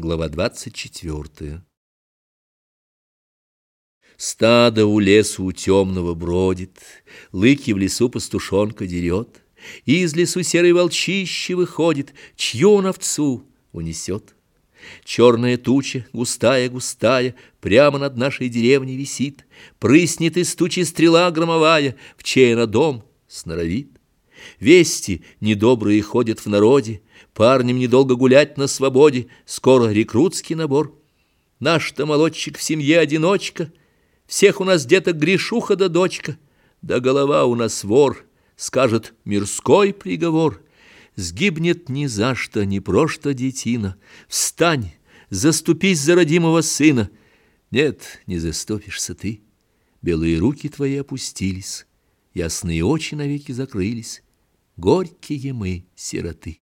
Глава двадцать четвертая. Стадо у лесу у темного бродит, Лыки в лесу пастушонка дерет, из лесу серый волчище выходит, Чью он овцу унесет. Черная туча, густая-густая, Прямо над нашей деревней висит, Прыснет из тучи стрела громовая, В чей она дом сноровит. Вести недобрые ходят в народе, Парням недолго гулять на свободе, Скоро рекрутский набор. Наш-то молодчик в семье одиночка, Всех у нас деток грешуха да дочка, Да голова у нас вор, скажет мирской приговор. Сгибнет ни за что, ни прошто детина. Встань, заступись за родимого сына. Нет, не заступишься ты. Белые руки твои опустились, Ясные очи навеки закрылись. Горькие мы, сироты.